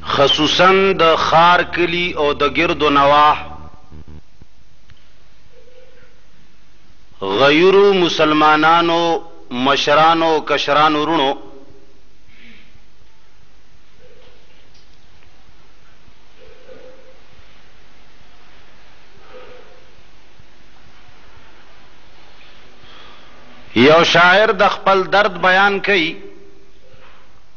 خصوصاً د ښار کلي او د ګرد و نواح غیورو مسلمانانو مشرانو او کشرانو وروڼو یو شاعر د خپل درد بیان کوي.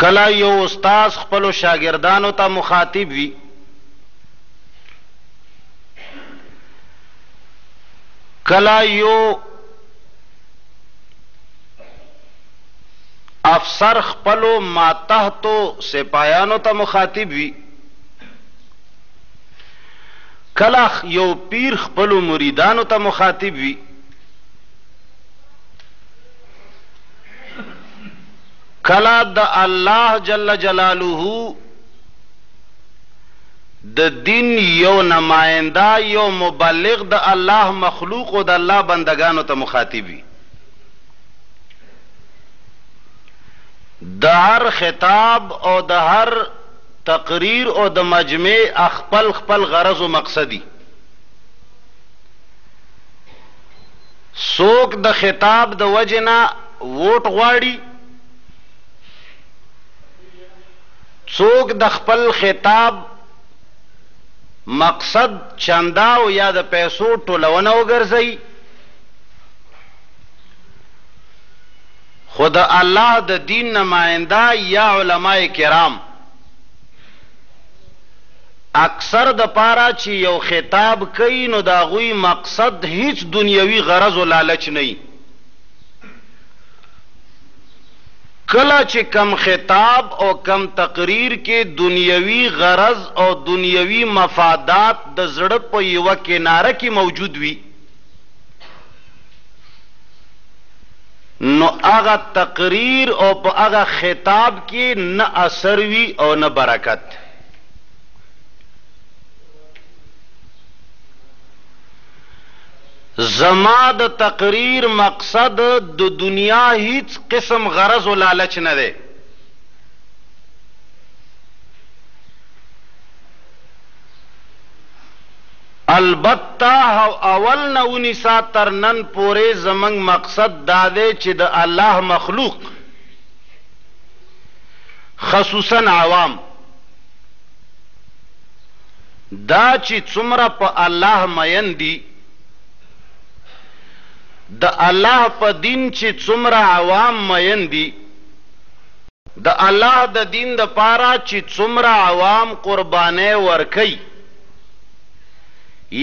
کله یو استاد خپل شاګردانو ته مخاطب وي کله یو افسر خپل ماتحتو سپایانو ته مخاطب وي کله یو پیر خپلو مریدانو ته مخاطب وي، کله د الله جل جلاله د دین یو نماینده، یو مبلغ د الله مخلوق او د الله بندګانو ته مخاطب وي. د هر خطاب او د هر تقریر او د مجمع اخپل خپل غرض او مقصدی. څوک د خطاب د وجې نه ووټ غواړي، څوک د خپل خطاب مقصد چنده او یا د پیسو ټولونه وګرځوي، خو د الله د دین نماینده یا علماء کرام اکثر د پاره چې یو خطاب کوي نو د هغوی مقصد هیڅ دنیوي غرض و لالچ نه وي. کله چې کم خطاب او کم تقریر کې دنیوي غرض او دنیوي مفادات د زړه په یوه کناره کې موجود وي، نو هغه تقریر او په هغه خطاب کې نه اثر وي او نه برکت زما د تقریر مقصد د دنیا هیڅ قسم غرض او لالچ نه دی البته اول نه ونیسه تر نن پورې زموږ مقصد دا دی چې د الله مخلوق خصوصا عوام دا چې څومره په الله مین دي د الله په دین چې څومره عوام مین دي د الله د دین د پاره چی څومره عوام قربانۍ ورکوي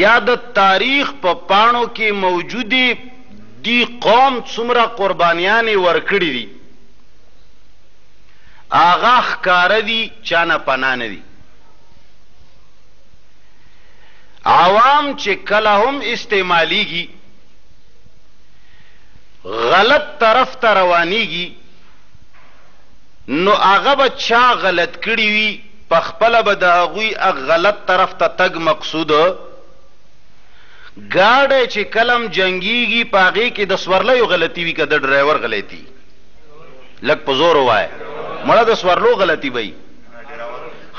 یا د تاریخ په پاڼو کی موجودی دی قوم څومره قربانیانی ورکړی دی آغا ښکاره دی چانه پناه نه دی عوام چې کله هم استعمالیږي غلط طرف ته روانیږي نو هغه به چا غلط کړي وي پخپله به د هغوی هغ غلط طرف ته تګ مقصود ګاډی چې کله هم جنګیږي په هغې کې د سورلیو غلطي وي که د ډرایور غلطي لږ په زور ووایه مړه د سورلو غلطي به وي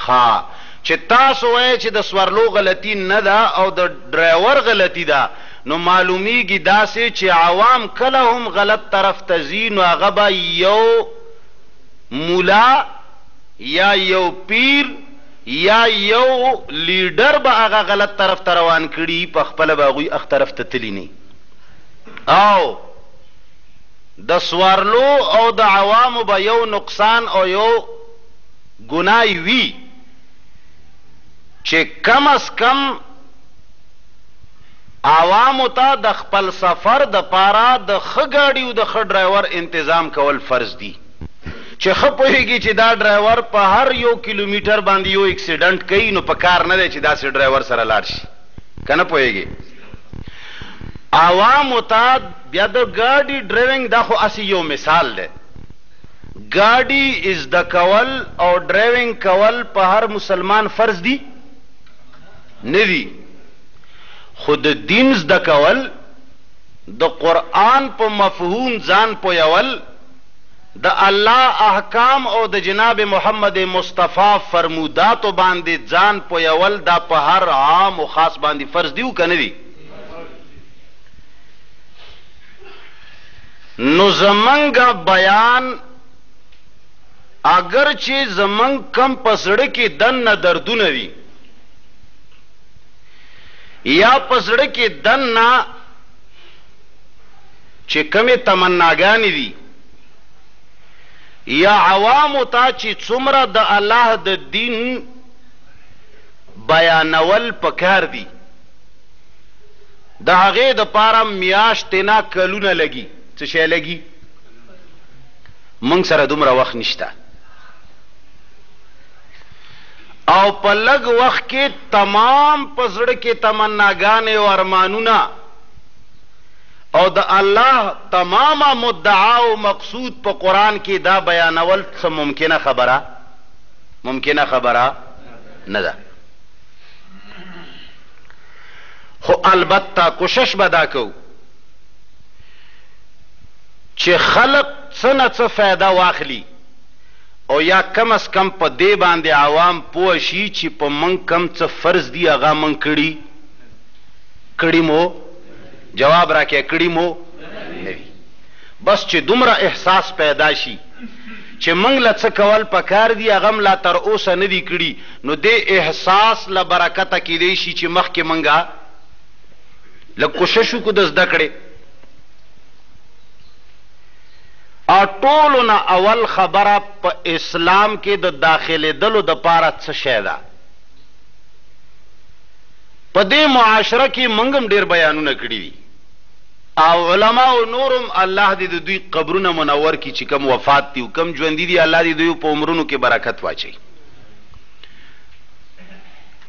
ها چې تاسو وایئ چې د سورلو غلطي نه ده او د ډرایور غلطي ده نو معلومیږي داسې چې عوام کله هم غلط طرف ته ځي نو هغه به یو ملا یا یو پیر یا یو لیډر به هغه غلط طرف ته روان کړي په خپل به غوي اخ طرف ته تلی نه او د سوارلو او د عوامو به یو نقصان او یو ګنای وی چې کم از کم عوامو ته د خپل سفر د پاره د ښه ګاډي اود ښه ډرایور انتظام کول فرض دي چه ښه پوهیږي چه دا ډرایور په هر یو کیلومیټر باندې یو اکسیډنټ کوي نو په کار نه دی چه داسې ډرایور سره لاړ شي که نه پوهیږې عوامو ته بیا د ګاډي ډرایونګ دا خو هسې یو مثال دی ګاډي ازده کول او ډرایونګ کول په هر مسلمان فرض دي. نه دي خو د دين زده کول، د قرآن په مفهوم ځان پوهول، د الله احکام او د جناب محمد مصطفی فرموداتو باندې ځان پوهول دا په هر عام او خاص باندې فرض دي او که نه دي؟ نو زمونږ بيان اګر چې زمونږ کوم په زړه کې دننه دردونه وي، یا په زړه کې دننه چې کومې تمناګانې دي یا عوامو ته چې څومره د الله د دین بیانول پکار دي د هغې دپاره میاشتې نه کلونه لګي څه شی لګي موږ سره دومره وخت نشته او په لږ وخت کې تمام په زړه کې تمناګانې او ارمانونه او د الله تمامه مدعا او مقصود په قرآن کې دا بیانول څه ممکنه خبره ممکنه خبره نه ده خو البته کوشش به دا کوو چې خلق څه نه څه فایده واخلي او یا کم از کم په دې باندې عوام پوه شي چې په موږ کوم څه فرض دي هغه موږ کړي کړي مو جواب راکې کړي مو نه وي بس چې دومره احساس پیدا شي چې موږ له څه کول پکار دي هغه هم لا تر اوسه نه دي کړي نو دې احساس له برکته کیدای شي چې مخکې موږ لږ کوشش وکړو د زده کړې ټولو نه اول خبره په اسلام کې د داخلېدلو دپاره څه شی ده؟ په دې معاشره کې موږ هم ډېر بیانونه کړي دي او علما او نورم الله دې د دوی قبرونه منور کړي چې کم وفات دي او کم ژوندي دي الله دې دوی په عمرونو کې برکت واچوي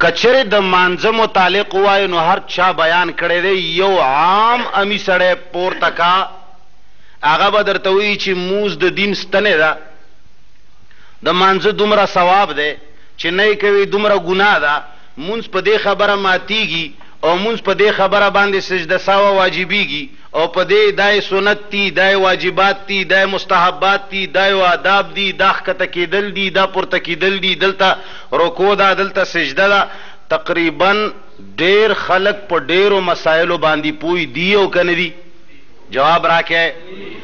کچره د مانزه متعلق وای نو هر چا بیان کړی دی یو عام امی سړی پورته کا هغه به درته وایي چې لمونځ د دین ستنه ده، د لمانځه دومره ثواب دی چې نه یې کوې دومره ګناه ده، لمونځ په دې خبره ماتېږي او لمونځ په دې خبره باندې سجده سهوه واجبېږي او په دې دا یې سنت دي، دا یې واجبات دي، دا یې مستحبات دي، دا یې آداب دي، دا ښکته کېدل دي، دا پورته کېدل دي، دلته رکوع ده، دلته سجده ده، تقریباً ډېر خلک په ډېرو مسایلو باندې پوه دي او که نه دي؟ جواب راکه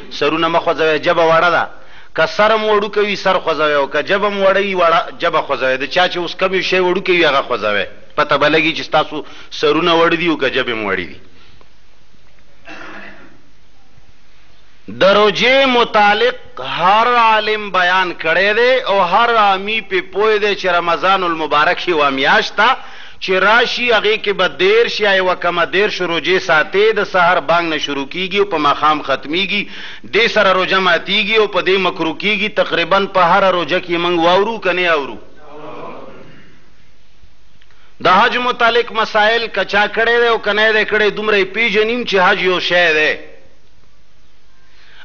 سرونه مه خوځوی ژبه وړه ده که سرم وړوکی وی سر خوځوی او که ژبه هم وړه وی وړه ژبه خوځوی د چا چه اوس کوم یو شی وړوکی وی هغه خوځوی پته به لګی چه ستاسو سرونه وړ دی او که ژبی هم وړی دی. د روژې متعلق هر عالم بیان کړی دی او هر عامی پې پوه دی چې رمضان المبارک یوه میاشت ده چې راشي هغې کې به دېرش یا یوه کمه دېرش روژې ساتې، د سحر بانګ نه شروع کېږي او په ماښام ختمېږي، دې سره روژه ماتېږي او په دې مکروه کېږي، تقریباً په هره روژه کې یې موږ واورو که نه اورو؟ د حج متعلق مسائل که چا کړی دی او که نه یې دی کړی دومره یې پېژنیم چې حج یو شی دی،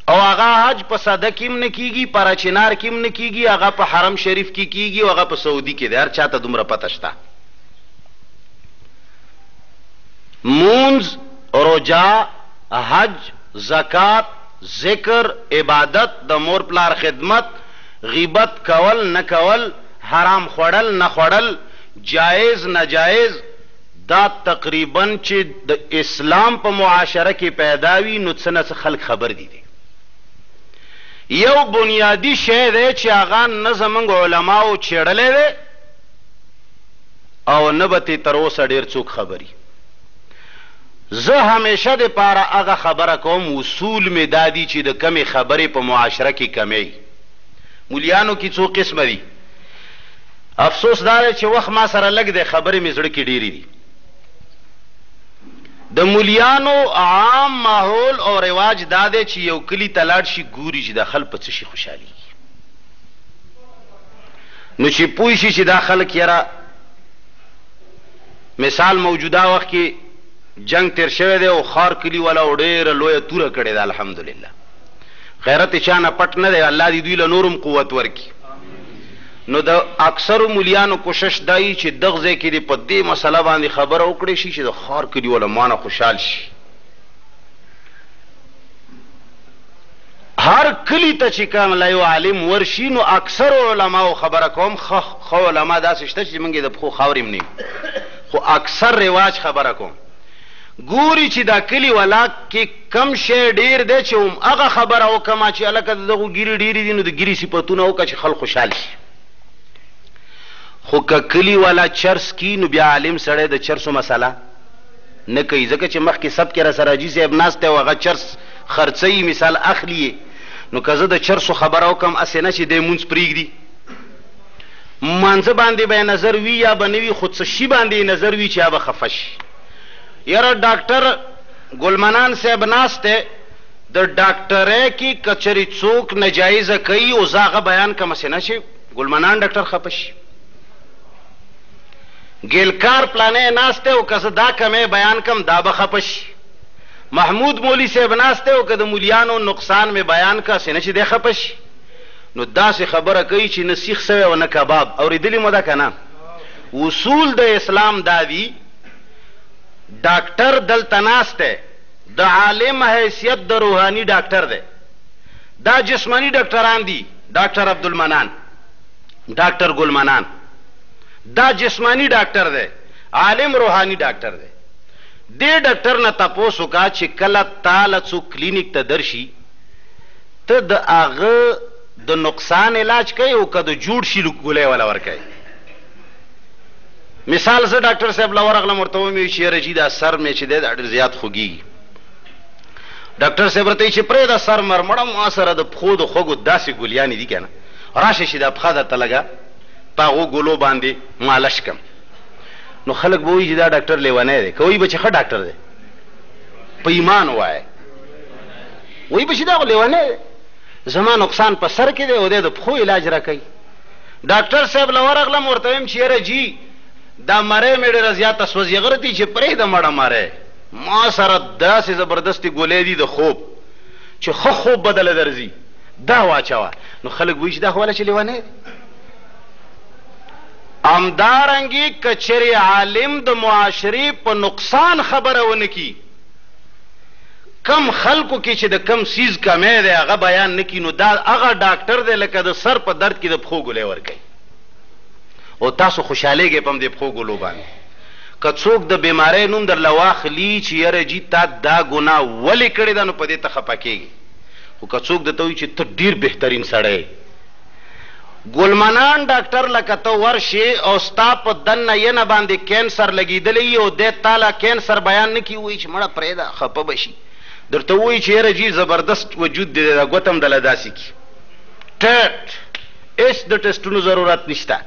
او هغه حج په سده کې هم نه کېږي، په رچنار کې هم نه کېږي، هغه په حرم شریف کې کېږي او هغه په سعودي کې دی، هر چا ته دومره پته شته. لمونځ، روژه، حج، زکات، ذکر، عبادت، د مور پلار خدمت، غیبت کول، نه کول، حرام خوړل، نه خوړل، جایز، ناجایز، دا تقریباً چی د اسلام په معاشره کی پیدا وی نو څه نه څه خلک خبر دی دی یو بنیادی شی دی چی هغه نه زمونږ علماو چیړلی دی او نه به تی تر اوسه ډیر څوک خبری زه همیشه د پاره هغه خبره کوم اصول می دادی چی د کمی خبری په معاشره کی کمی ملیانو کی څو قسمه دی افسوس دا دی چې وخت ما سره لږ دی، خبرې مې زړه کې ډېرې دي. د مليانو عام ماحول او رواج دا دی چې يو کلي ته لاړ شي، ګوري چې دا خلک په څه شي خوشحالېږي، نو چې پوه شي چې دا خلک يره مثال موجوده وخت کې جنګ تېر شوی دی او ښار کلي والاو ډېره لویه توره کړې ده، الحمدلله غیرت یې چا نه پټ نه دی، الله دې دوی له نور هم قوت ورکړي. نو د اکثرو مليانو کوشش دا يي چي دغ ځای کي دي په دي مسله باندي خبره وکړي شي چي د ښار کليوال هم مانه خوشحال شي. هر کلي ته چي کوم لا يو عالم ورشي نو اکثرو علماو خبره کوم خه خه علما داسي شته چي زمونږ د پښو خاوري هم نه وي خو اکثر رواج خبره کوم. ګوري چي دا کلي ولا کي کوم شی ډير دی چي هم هغه خبره وکړم چي هلکه د دغو ګيري ډيري دي نو د ګيري صفتونه وکړه چي خلک خوشحال شي خو که کلي ولا چرس کی نو بیا عالم سړی د چرسو مسله نه کوي ځکه چي مخکي سب کې را سره حاجي صاحب ناست دی او هغه چرس خرڅوي مثال اخلي نو که زه د چرسو خبره وکړم هسې نه چي دی مونځ پرېږدي مانځه باندې به نظر وي یا به نه وي خو څه شي باندې نظر وي چې یا به خفه شي یاره ډاکټر ګل منان صاحب ناست دی د ډاکټرۍ کی کچری څوک نجایزه کوي او زه هغه بیان کوم سه نه چې ګل منان ډاکټر خپه شي ګیلکار پلانه ناست دی او که زه دا کمه بیان کوم دا به خپه شي محمود مولی صاحب ناست دی او که د مولیانو نقصان می بیان کا سه نه چې دی خپه شي نو داسې خبره کوي چې نه سیخ سوی او نه کباب اوریدلی مو ده که نه اصول د اسلام دا دي، ډاکټر دلته ناست دی، د عالم حیثیت د روحاني ډاکټر دی، دا جسماني ډاکټران دي، ډاکټر عبدالمنان، ډاکټر ګل منان، دا جسماني ډاکټر دی، عالم روحاني ډاکټر دی. دې ډاکټر نه تپوس وکړه چې کله تا له څوک کلینیک ته درشي، ته د هغه د نقصان علاج کوې او که د جوړ شي لوک ګولۍ وله ورکوې؟ مثال زه ډاکټر صاحب له ورغلم ورته ومې چې یاره جي دا سر مې چې دی دا ډېر زیات خوږېږي ډاکټر صاحب راته چې پرې دا سر مرمړه ما سره د پښو د خوږو داسې ګلیانې دي که نه راشه چې دا پښه درته لږه په هغو ګلو باندې مالش کم نو خلک به وایي چې دا ډاکټر لیونی دی که وایي به چې ښه ډاکټر دی په ایمان وایه وایي به چې دا خو لیونی دی زما نقصان په سر کې دی او دی د پښو علاج را کوي ډاکټر صاحب له ورغلم ورته ویم چې یاره جی دا مری مې ډېره زیاته سوځي غرتي چې پرېږده مړه مری ما سره داسې زبردستې ګولۍ دي د خوب چې ښه خوب به دله درځي دا واچوه نو خلک وایي چې دا خو والا چې لیونی همدارنګې که چېرې عالم د معاشرې په نقصان خبره ونه کړي کم خلکو کې چې د کم څیز کمی دی هغه بیان نه کړي نو دا هغه ډاکټر دی لکه د سر په درد کې د پښو ګولۍ ورکوي او تاسو خوشحالېږئ په همدې پښو ګولو باندې که څوک د بیمارۍ نوم درله واخلي چې یاره جي تا دا ګناه ولې کړې ده نو په دې ته خفه کېږي خو که څوک درته وایي چې ته ډېر بهترین سړی ګل منان ډاکټر لکه ته ورشې او ستا په دننه ینه باندې کینسر لګیدلی یی او دی تاله کینسر بیان نه کی وایی چی مړه پریده خپه به شی درته وایی چی یره جی زبردست وجود دی دا ګوته هم دله داسی کی ټیټ هیڅ د ټیسټونو ضرورت نشته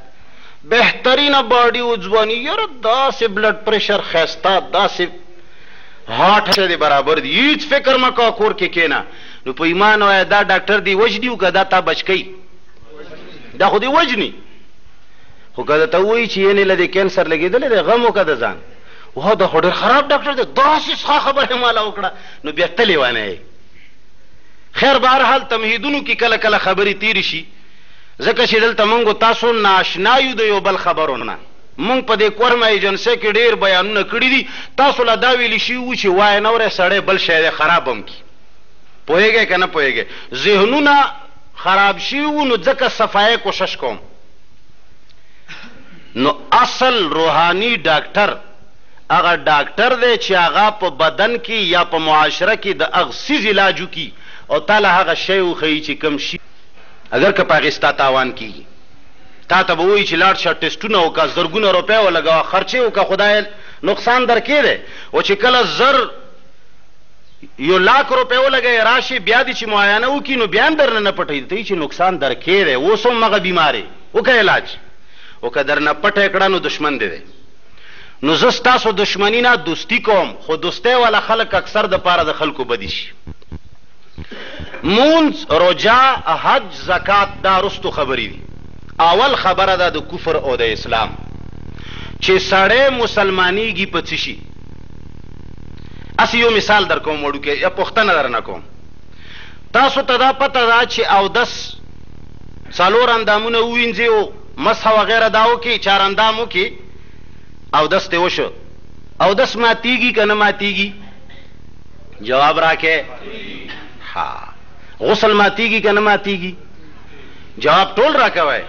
بهترینه باډی او ځوانی یره داسی بلډ پریشر خیسته داسی هاټ دی برابر دی هیڅ فکر مکوه کور کی کینه نو په ایمان وایه دا ډاکټر دی وجنی او که دا تا بچکی دا خو دی وجنی خو که ته وایي چې یعنې له دې کینسر لګېدلی دی غم وکړه د ځان واه دا خو ډېر خراب ډاکټر دی داسې څه خبره یې ماله وکړه نو بیا ته لیونی یې خیر بهرحال تمهیدونو کې کله کله خبرې تېرې شي ځکه چې دلته موږ تاسو ناشنا یو د یو بل خبرو نه مونږ په دې کورمه ایجنسۍ کې ډېر بیانونه کړي دي تاسو له دا ویلي شوي وو چې وایه نوری سړی بل شی دی خراب هم کړي پوهیږی که نه پوهیږی ذهنونه خراب شوی وو نو ځکه صفایې کوشش کوم نو اصل روحانی ډاکټر هغه ډاکټر دی چې هغه په بدن کې یا په معاشره کې د هغه څیز علاج وکړي او تا له هغه شی وښیي چې کوم شي اګر که په هغې ستا تاوان کېږي تا ته به وایي چې لاړ شه ټېسټونه وکړه زرګونه روپۍ ولګوه خرچې وکړه خدای نقصان درکې دی او چې کله زر يو لاک روپی ولګی راشی بيا دی چی معاينه وکی نو بيا هم درنه نه پټی دی ته چی نقصان درکی دی اوس هم هغه بيماری وکه علاج وکه درنه پټی کړه نو دشمن دی دی نو زه ستاسو دشمنی نه دوستی کوم خو دوستی والا خلک اکثر د پاره د خلکو بدی شی مونځ روژه حج زکات دا رستو خبری دی اول خبره ده د کفر او د اسلام چی سړی مسلمانیږی په څه شی هسې یو مثال در کوم وړوکی، یا پوښتنه در نه کوم. تاسو ته دا پته ده چې اودس څلور اندامونه ووینځي او مسح وغیره دا وکړي، چار اندام وکړي، اودس دې وشو، اودس ماتېږي که نه ماتېږي؟ جواب راکړئ. ها. غسل ماتېږي که نه ماتېږي؟ جواب ټول راکوئ.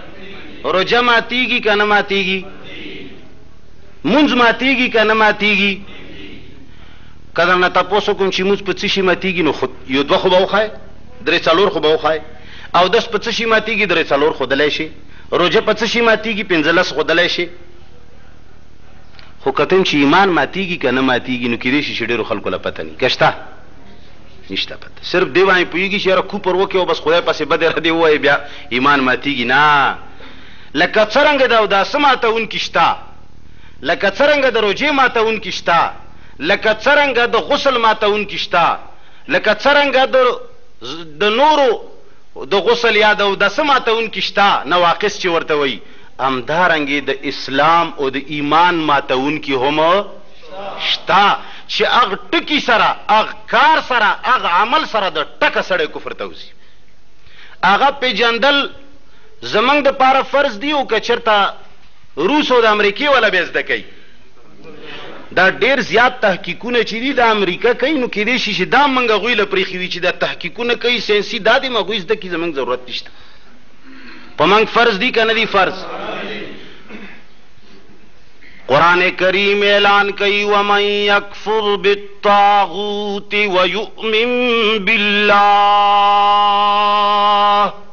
روژه ماتېږي که نه ماتېږي؟ مونځ ماتیږي که نه ماتیږي؟ که درنه تپوس وکړم چې مونځ په څه شي ماتیږي نو خود یو دوه خو به وښایې، درې څلور خو به وښایې، اودس په څه شي ماتیږي درې څلور ښودلی شې، روژه په څه شي ماتیږي پنځلس ښودلی شې، خو که ته هم چې ایمان ماتیږي که نه ماتیږي نو کیدای شي چې ډیرو خلکو له پته نه که شته نشته پته صرف دی باندې پوهیږي چې یاره کوپر وکړي او بس خدای پسې بده ردې ووایي بیا ایمان ماتیږي نه لکه څرنګه د اوداسه ماتوونکي شته، لکه څرنګه د روژې ماتوونکي شته، لکه څرنګه د غسل ماتوونکي شته، لکه څرنګه د د نورو د غسل یا د اوداسه ماتوونکي شته، نواقص چې ورته وایي، همدارنګه د اسلام او د ایمان ماتوونکي هم شته، چې هغ ټکي سره، هغ کار سره، هغ عمل سره د ټکه سړی کفر ته وځي. هغه پېژندل. زمونږ د پاره فرض دي او که چرته روس او د امریکې والا بیا زده کوي دا ډیر زیات تحقیقونه چې دي دا امریکا کوي نو کېدای شي چې دا موږ هغوی له پرېښي وي چې دا تحقیقونه کوي ساینسي دا دې هغوی زده کړي زموږ ضرورت نشته په موږ فرض دي که نه دي فرض قرآن کریم اعلان کوي ومن یکفر بالطاغوت ویؤمن بالله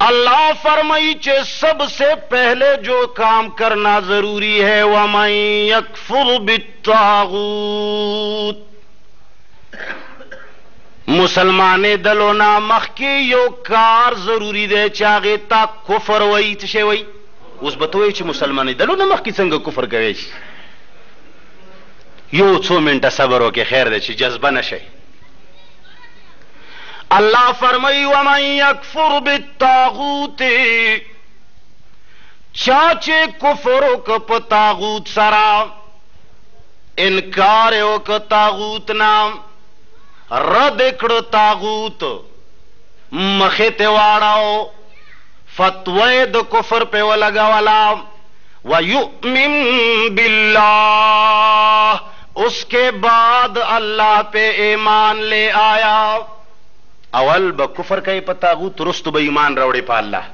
الله فرمایي چې سب سے پهله جو کام کرنا ضروري هي ومن يكفر بالطاغوت مسلمانې دلو نه مخکې یو کار ضروری دی چې هغه تا کفر وایي څه شی وایي اوس به ته وایي چې مسلمانې دلو نه مخکې څنګه کفر کوی شي یو څو منټه صبر وکړي خیر دی چې جذبه نه شي الله فرمایي ومن یکفر بالطاغوت چا چې کفر وک په طاغوت سره انکار وک طاغوت نام رد کړو طاغوت مخه ته واړاو فتوی د کفر په ولګا والا ويؤمن بالله اس کے بعد الله پہ ایمان لے آیا اول به کفر کوې په طاغوت وروسته به ایمان راوړې په الله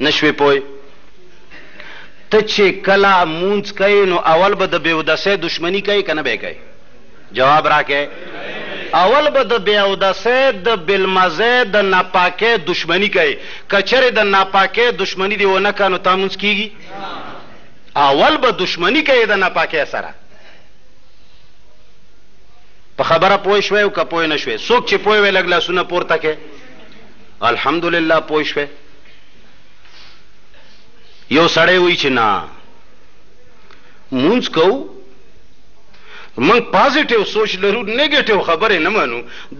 نه شوې پوه ته چې کله مونځ کوې نو اول به د بېودسۍ دشمني کوې که نه به یې کوې جواب راکړې اول به د بېودسۍ د بېلمزۍ د ناپاکۍ دشمني کوې که چېرې د ناپاکۍ دشمني دې ونه کړه نو تا مونځ کېږي اول به دښمني کوې د ناپاکۍ سره. په خبره پوه شوې او که پوه نه شوې؟ څوک چې پوه وي لږ لاسونه پورته کړي. الحمدلله پوه شوې. یو سړی وایي چې نه مونځ کوو موږ پازیټیو سوچ لرو نیګیټیو خبرې نه منو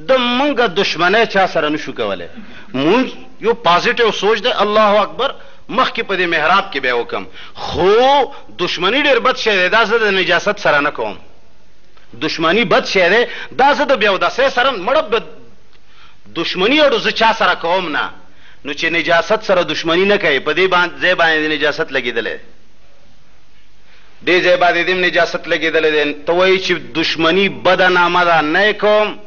د موږ دشمنه چا سره نشو کولای مونږ یو پازیټیو سوچ دی الله اکبر مخکې په دې محراب کې به یې وکړم، خو دښمني ډېر بد شی دی، دا زه د نجاست سره نه کوم. دښمني بد شی دی، دا زه د بې اودسۍ سره نه، مړه به دښمني اړو زه چا سره کوم نه، نو چې نجاست سره دښمني نه کوې، په دې باندې ځای باندې دې نجاست لګېدلی دی، دې ځای باندې دې هم نجاست لګېدلی دی، ته وایې چې دښمني بده نامه ده، نه یې کوم،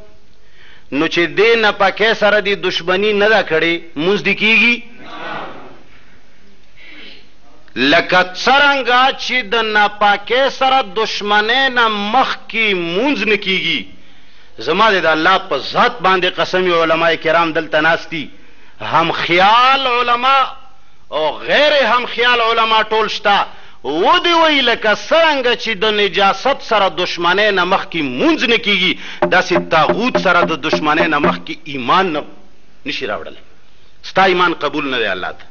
نو چې دې نپاکۍ سره دې دښمني نه ده کړې، لمونځ دې کېږي؟ لکه څرنګه چې د ناپاکۍ سره دشمنۍ نه مخکې مونځ نه کیږي زما د الله په ذات باندې قسم علماء کرام دلته ناستی هم خیال علما او غیر هم خیال علما ټول شته و دی وی لکه څنګه چې د نجاست سره دشمنه نه مخ کی مونږ نه کیږي داسې طاغوت سره د دشمنه نه مخ کی ایمان نه نشي راوړل ستا ایمان قبول نه دی الله ته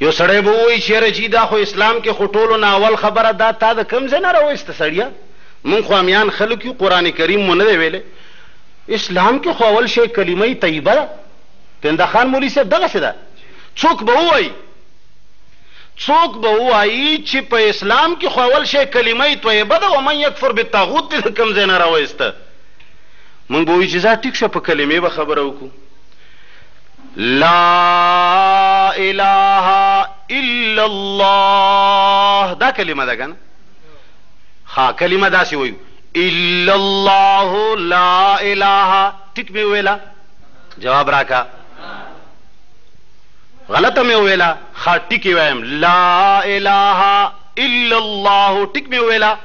یو سړی به وایي چې یاره جي دا خو اسلام کې خو ټولو نه اول خبره دا تا د کوم ځای نه راوایسته سړیه مونږ خو امیان خلک یو قرآن کریم مو نه دی ویلی اسلام کې خو اول شی کلمه طیبه ده پنده خان مولوي صاحب دغسې ده څوک به ووایي څوک به ووایي چې په اسلام کې خو اول شی کلمه طیبه ده ومن یکفر بالطاغوت دې د کوم ځای نه راوایسته مونږ به وایو چې ځه ټیک شه په کلمې به خبره وکړو لا اله الا الله دا کلمه ده کنه ها کلمه داسې وایو الا الله لا اله ټیک می ویلا جواب راکا غلطه می ویلا ها ټیک وایم لا اله الا الله ټیک می ویلا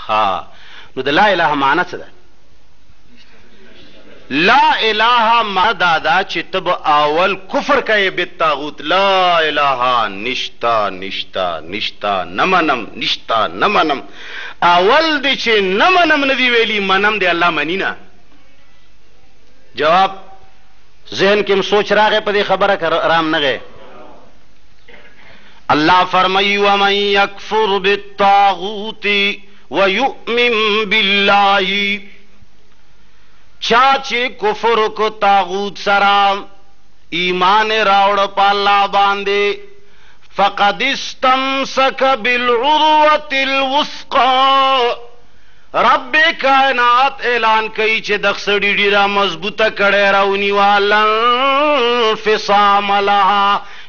ښه نو د لا اله معنی څه ده؟ لا اله معنی دا ده چې ته به اول کفر کوې بالطاغوت لا اله نشته نشته نشته نه منم نشته نه منم اول دې چې نه منم نه دي ویلي منم دې الله مني نه جواب ذهن کې هم سوچ راغی په دې خبره که رام نه غی الله فرمايي، ومن يکفر بالطاغوت ويؤمن بالله، چا چې کفر وکړ طاغوت سره ایمان یې راوړ په الله باندې، فقد استمسک بالعروة الوثقی، رب کائنات اعلان کوي چې دغ سړي ډیره مضبوطه کړۍ راونیوه، لا انفصام لها.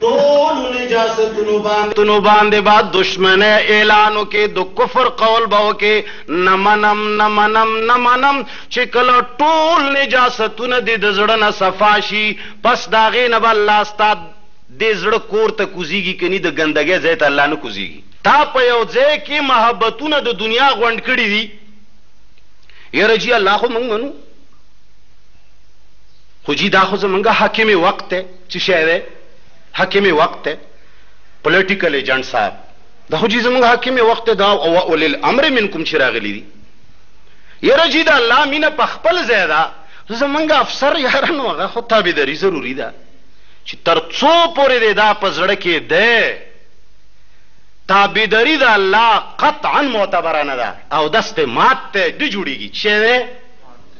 ټولو نجاستونو باندې تونو باندې با دشمنه اعلان وکي د کفر قول به وکي نه منم نه منم نه منم چې کله ټول نجاستونه دې د زړه نه صفا شي پس د هغې نه به الله ستا دې زړه کور ته کوزیږي کني د ګندګۍ ځای ته الله نه کوزیږي تا په یو ځای کې محبتونه د دنیا غونډ کړي دي یاره جی الله خو موږ منو خو جی دا خو زمونږ حاکم وقت دی څه شی دی حاکم وقت دی پولیټیکل ایجنټ صاحب دا خو جی زمونږ حاکم وقت دی دا او اول الامر منکم چې راغلی دي یره جی دا الله مینه په خپل ځای ده زمونږ افسر یاره نو هغه خو تابعداري ضروري ده چې تر څو پورې دی دا په زړه کې دی تابعداري د الله قطعا معتبرانه ده او دست مات ته د جوړیږي چې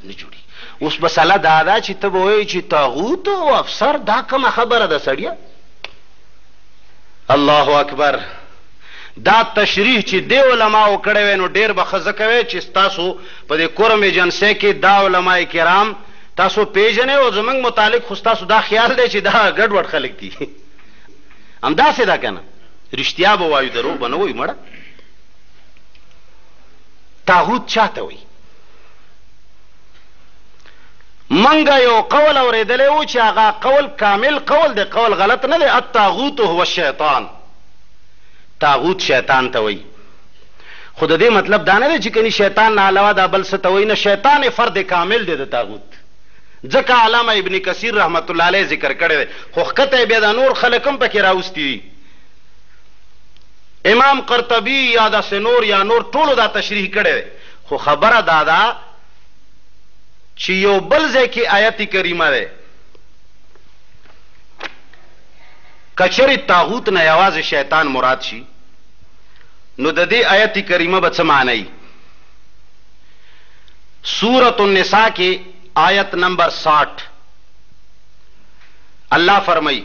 نه جوړي اوس مسله دا ده چې ته به وایې چې طاغوت او افسر دا کومه خبره ده سړیه الله اکبر دا تشریح چې دی علماو کړی وی نو ډیر به ښه کوی چې ستاسو په دې کورم ایجنسۍ کې دا علما کرام تاسو پیژنې او زمونږ متعلق خو ستاسو دا خیال دی چې دا ګډوډ خلک دي همداسې ده که نه رښتیا به وایو درو به نه وایو مړه تاغوت چا ته وایي مونږ یو قول اوریدلی وو چې هغه قول کامل قول دی، قول غلط نه دی، الطاغوت هو الشیطان، طاغوت شیطان ته وایي، خو د دې مطلب دا نه دی چې کني شیطان نه علاوه دا بل څه ته وایي، نه شیطان فرد کامل دی د طاغوت، ځکه علامه ابن کثیر رحمة الله علیه ذکر کړی دی، خو ښکته یې بیا دا نور خلک هم پکې راوستي دي، امام قرطبي یا داسې نور یا نور ټولو دا تشریح کړی دی. خو خبره دا ده چې یو بل ځای کې آیت کریمه دی که چېرې طاغوت نه یوازې شیطان مراد شي نو د دې آیت کریمه به څه معنی وي سورة النساء کې آیت نمبر ساٹھ الله فرمایي